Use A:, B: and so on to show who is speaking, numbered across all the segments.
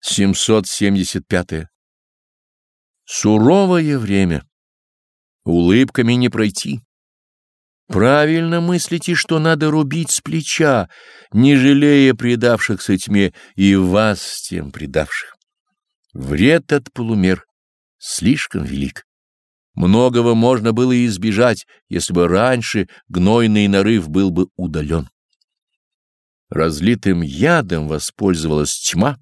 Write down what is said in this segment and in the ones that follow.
A: 775. Суровое время. Улыбками не пройти. Правильно мыслите, что надо рубить с плеча, не жалея предавшихся тьме и вас тем предавших. Вред от полумер слишком велик. Многого можно было избежать, если бы раньше гнойный нарыв был бы удален. Разлитым ядом воспользовалась тьма,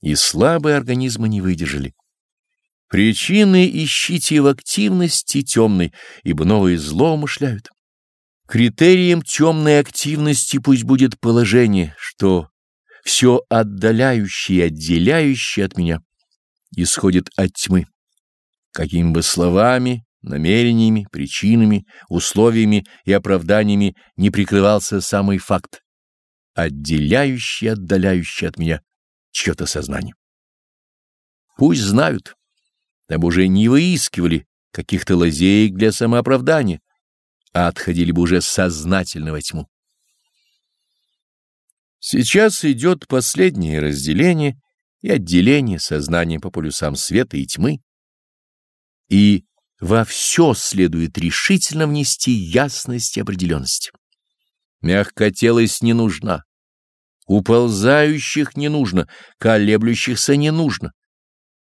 A: и слабые организмы не выдержали. Причины ищите в активности темной, ибо новые зло умышляют. Критерием темной активности пусть будет положение, что все отдаляющее и отделяющее от меня исходит от тьмы. Какими бы словами, намерениями, причинами, условиями и оправданиями не прикрывался самый факт, отделяющий отдаляющий от меня чье-то сознание. Пусть знают, дабы уже не выискивали каких-то лазеек для самооправдания, а отходили бы уже сознательно во тьму. Сейчас идет последнее разделение и отделение сознания по полюсам света и тьмы, и во все следует решительно внести ясность и определенность. Мягкотелость не нужна, Уползающих не нужно, колеблющихся не нужно.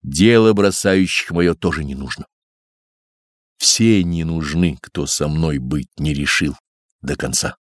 A: Дело бросающих мое тоже не нужно. Все не нужны, кто со мной быть не решил до конца.